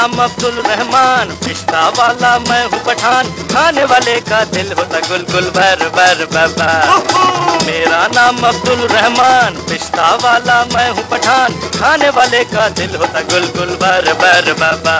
नाम अब्दुल रहमान पिस्ता वाला मैं हूँ पठान। खाने वाले का दिल होता गुल गुल भर भर बाबा मेरा नाम अब्दुल रहमान पिस्ता वाला मैं हूँ पठान। खाने वाले का दिल होता गुल गुल भर भर बाबा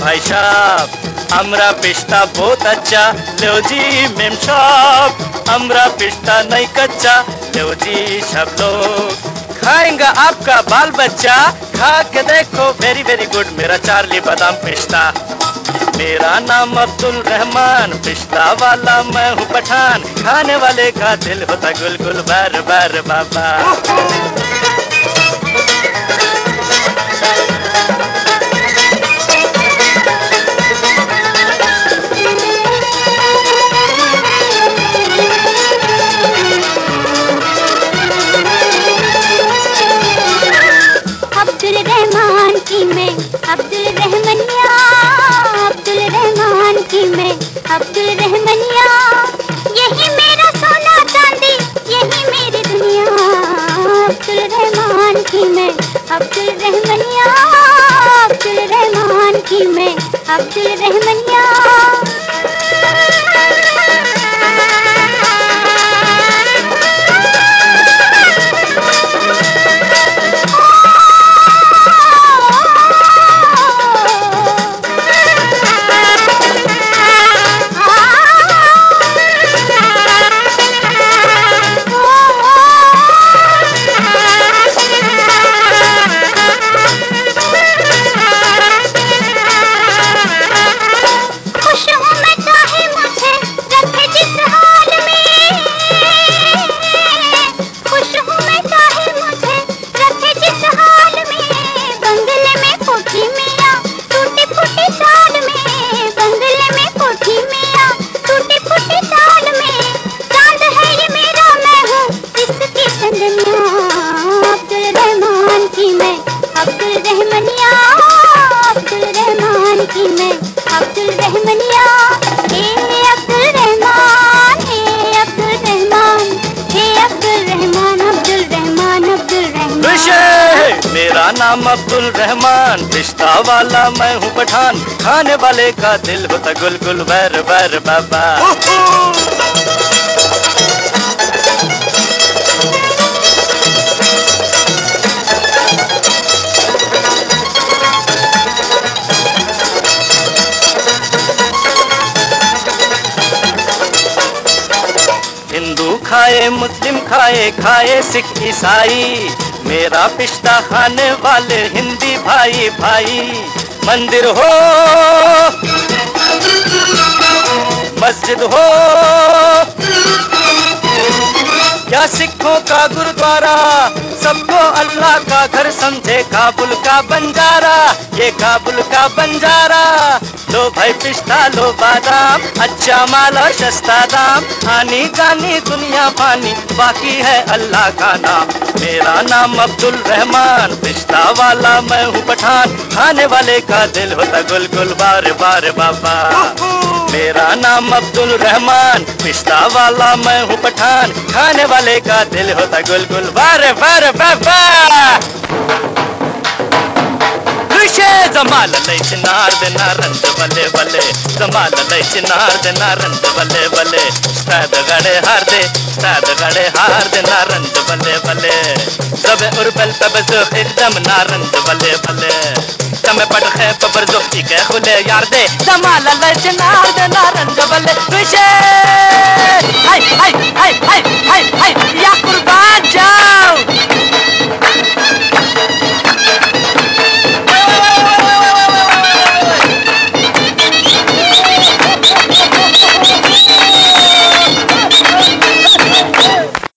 भाई साहब, हमरा पिस्ता बहुत अच्छा लो जी मेम साहब। हमरा पिस्ता नहीं कच्चा, लो जी सब लोग। खाएँगा आपका बाल बच्चा, खा के देखो वेरी वेरी गुड मेरा चार्ली बादाम पिस्ता। मेरा नाम अब्दुल रहमान, पिस्ता वाला मैं हूँ पठान। खाने वाले का दिल होता गुल गुल बार बार, बाबा। अब्दुल रहमनिया, अब्दुल रहमान की मैं, अब्दुल रहमनिया। यही मेरा सोना चांदी, यही मेरी दुनिया। अब्दुल रहमान की मैं, अब्दुल रहमनिया, अब्दुल रहमान की मैं, अब्दुल रहमनिया। विशे मेरा नाम अब्दुल रहमान, रिश्ता वाला मैं हूँ पठान। खाने वाले का दिल होता गुल गुल बैर बैर बाबा। हिंदू खाए, मुस्लिम खाए खाए सिख ईसाई। मेरा पिस्ता खाने वाले हिंदी भाई भाई, मंदिर हो, मस्जिद हो। या सिखों का गुरुद्वारा, सबको अल्लाह का घर, समझे काबुल का बंजारा, ये काबुल का बंजारा। लो भाई पिस्ता, लो बादाम अच्छा माल और सस्ता दाम आनी जानी दुनिया पानी, बाकी है अल्लाह का नाम। मेरा नाम अब्दुल रहमान, पिस्ता वाला मैं हूँ पठान। खाने वाले का दिल होता गुल गुल बार बार बाबा। मेरा नाम अब्दुल रहमान, पिस्ता वाला मैं हूँ पठान। खाने वाले का दिल होता गुल गुल बार बार बाबा। ऋषे जमाल चिनार दे नारंद बले बले। जमाल लय चिनार दे नारंद बले बले। स्ताद गड़े हार दे स्ताद गड़े हार दे नारंद बले बले। जबे उर्बल तब जो एकदम नारंद बले बले। तमे पटखे पबर जो के खुले यार दे। जमाल लय चिनार दे नारंद बले। ऋषे हाय हाय हाय हाय!